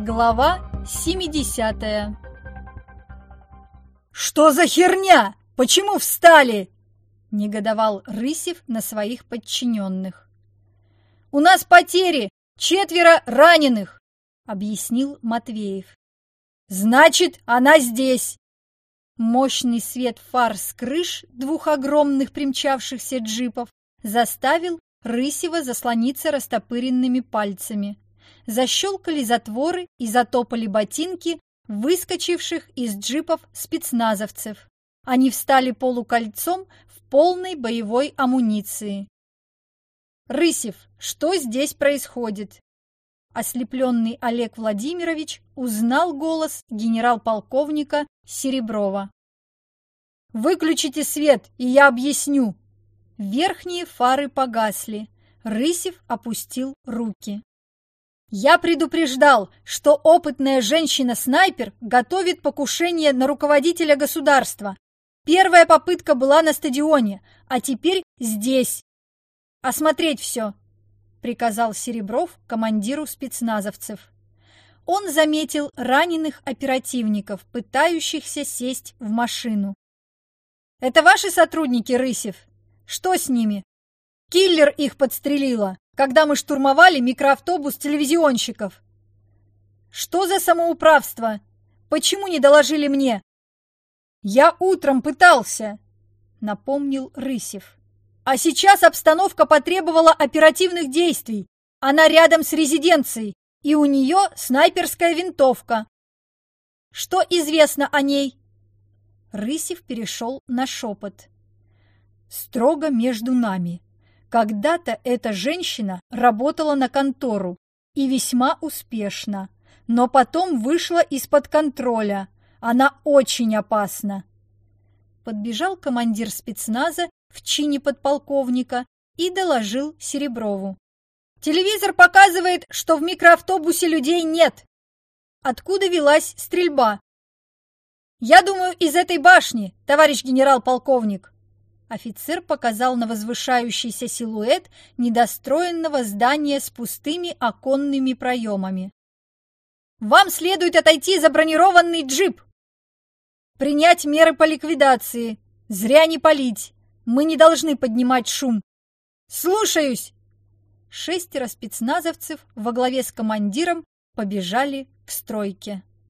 Глава 70 «Что за херня? Почему встали?» — негодовал Рысев на своих подчиненных. «У нас потери! Четверо раненых!» — объяснил Матвеев. «Значит, она здесь!» Мощный свет фар с крыш двух огромных примчавшихся джипов заставил Рысева заслониться растопыренными пальцами. Защелкали затворы и затопали ботинки выскочивших из джипов спецназовцев. Они встали полукольцом в полной боевой амуниции. «Рысев, что здесь происходит?» Ослепленный Олег Владимирович узнал голос генерал-полковника Сереброва. «Выключите свет, и я объясню!» Верхние фары погасли. Рысев опустил руки. «Я предупреждал, что опытная женщина-снайпер готовит покушение на руководителя государства. Первая попытка была на стадионе, а теперь здесь. Осмотреть все!» — приказал Серебров командиру спецназовцев. Он заметил раненых оперативников, пытающихся сесть в машину. «Это ваши сотрудники, Рысев? Что с ними? Киллер их подстрелила, когда мы штурмовали микроавтобус телевизионщиков. Что за самоуправство? Почему не доложили мне? Я утром пытался, напомнил Рысев. А сейчас обстановка потребовала оперативных действий. Она рядом с резиденцией, и у нее снайперская винтовка. Что известно о ней? Рысев перешел на шепот. Строго между нами. Когда-то эта женщина работала на контору и весьма успешно, но потом вышла из-под контроля. Она очень опасна. Подбежал командир спецназа в чине подполковника и доложил Сереброву. «Телевизор показывает, что в микроавтобусе людей нет. Откуда велась стрельба?» «Я думаю, из этой башни, товарищ генерал-полковник». Офицер показал на возвышающийся силуэт недостроенного здания с пустыми оконными проемами. «Вам следует отойти за бронированный джип!» «Принять меры по ликвидации! Зря не палить! Мы не должны поднимать шум. Слушаюсь!» Шестеро спецназовцев во главе с командиром побежали к стройке.